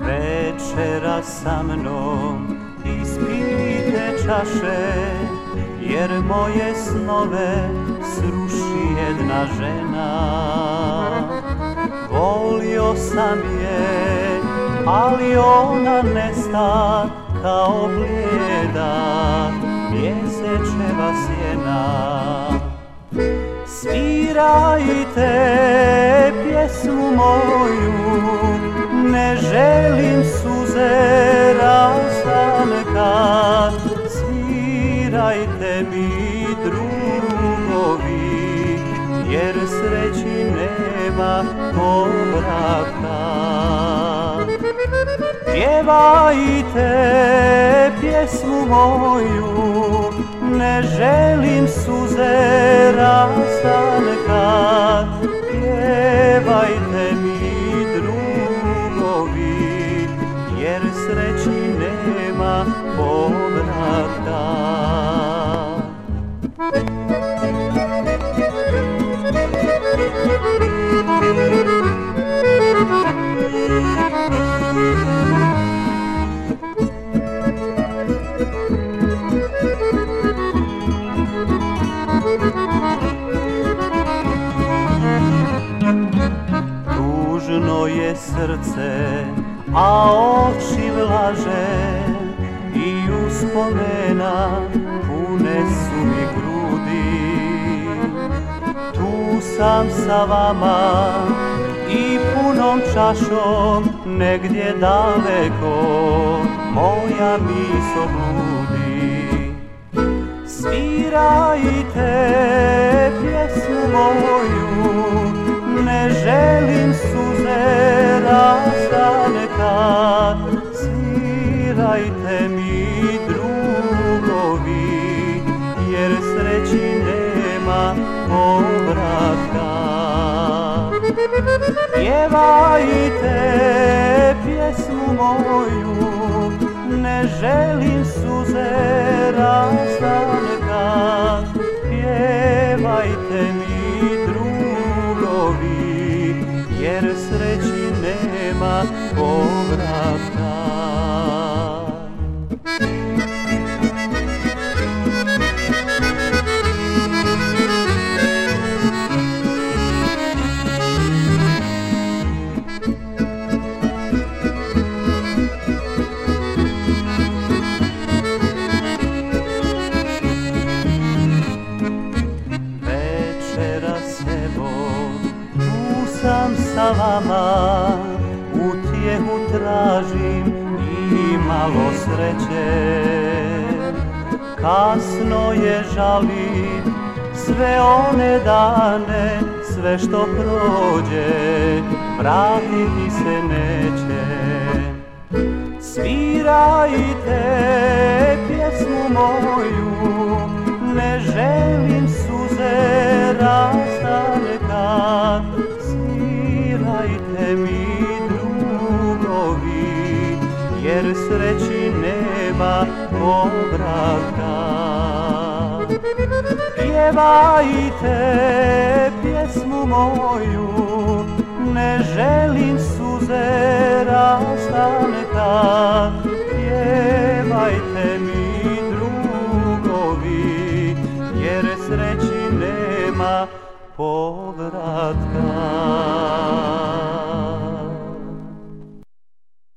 Večera sa mnom ispite čaše Jer moje snove jedna žena Volio sam je, ali ona nesta kao blijeda mjesečeva sjena Svirajte pjesmu moju, ne želim suze rastanka. Svirajte mi drugovi, jer sreći nema povrata. Pjevajte pjesmu moju, ne želim suze rastanka. Pjevajte mi drugovi, jer sreći nema povrata. Srce, a oči vlaže i uspomena pune su mi grudi. Tu sam sa vama i punom čašom negdje daleko moja miso bludi. Svirajte pjesmu moju, ne želim jer sreći nema povratka. Pjevajte pjesmu moju, ne želim suze sa vama, utjehu tražim i malo sreće. Kasno je žalim sve one dane, sve što prođe, vratiti se neće. Svirajte pjesmu moju, mi drugovi, jer sreći nema povratka. Pjevajte pjesmu moju, ne želim suze rastanka. Pjevajte mi drugovi, jer sreći nema povratka.